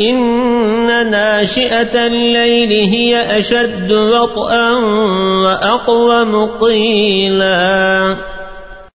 إن ناشئة الليل هي أشد وطئا وأقوم قيلا